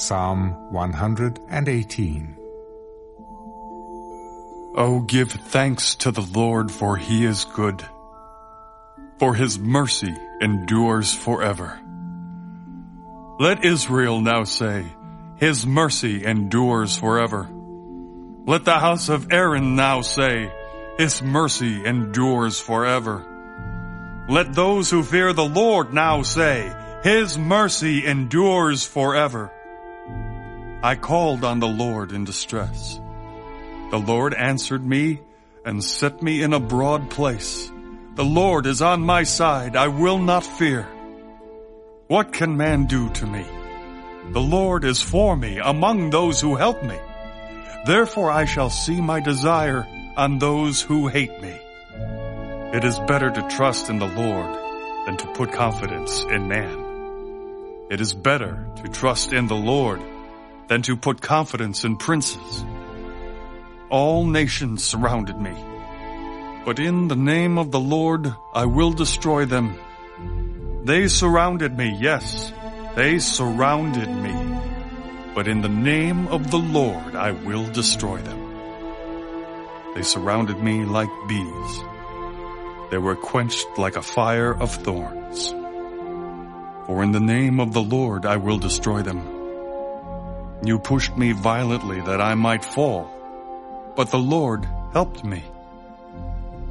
Psalm 118 Oh, give thanks to the Lord for he is good, for his mercy endures forever. Let Israel now say, his mercy endures forever. Let the house of Aaron now say, his mercy endures forever. Let those who fear the Lord now say, his mercy endures forever. I called on the Lord in distress. The Lord answered me and set me in a broad place. The Lord is on my side. I will not fear. What can man do to me? The Lord is for me among those who help me. Therefore I shall see my desire on those who hate me. It is better to trust in the Lord than to put confidence in man. It is better to trust in the Lord than to put confidence in princes. All nations surrounded me. But in the name of the Lord I will destroy them. They surrounded me, yes, they surrounded me. But in the name of the Lord I will destroy them. They surrounded me like bees. They were quenched like a fire of thorns. For in the name of the Lord I will destroy them. You pushed me violently that I might fall, but the Lord helped me.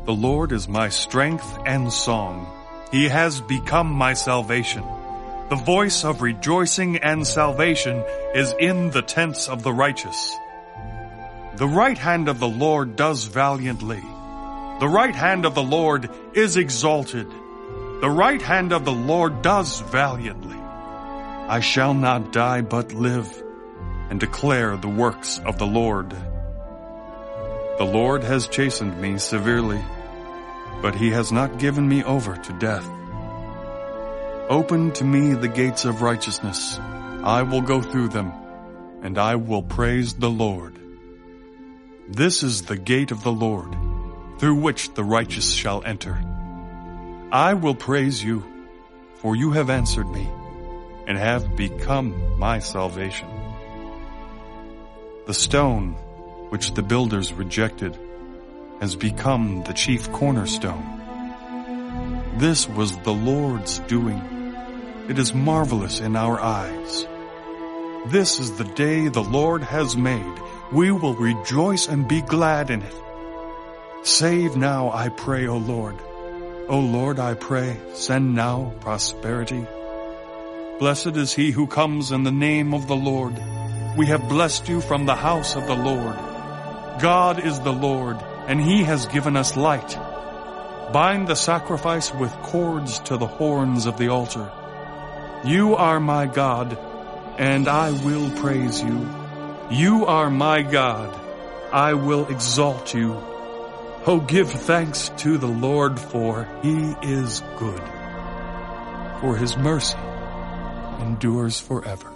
The Lord is my strength and song. He has become my salvation. The voice of rejoicing and salvation is in the tents of the righteous. The right hand of the Lord does valiantly. The right hand of the Lord is exalted. The right hand of the Lord does valiantly. I shall not die but live and declare the works of the Lord. The Lord has chastened me severely, but he has not given me over to death. Open to me the gates of righteousness. I will go through them, and I will praise the Lord. This is the gate of the Lord, through which the righteous shall enter. I will praise you, for you have answered me and have become my salvation. The stone which the builders rejected has become the chief cornerstone. This was the Lord's doing. It is marvelous in our eyes. This is the day the Lord has made. We will rejoice and be glad in it. Save now, I pray, O Lord. O Lord, I pray, send now prosperity. Blessed is he who comes in the name of the Lord. We have blessed you from the house of the Lord. God is the Lord, and he has given us light. Bind the sacrifice with cords to the horns of the altar. You are my God, and I will praise you. You are my God. I will exalt you. Oh, give thanks to the Lord, for he is good. For his mercy endures forever.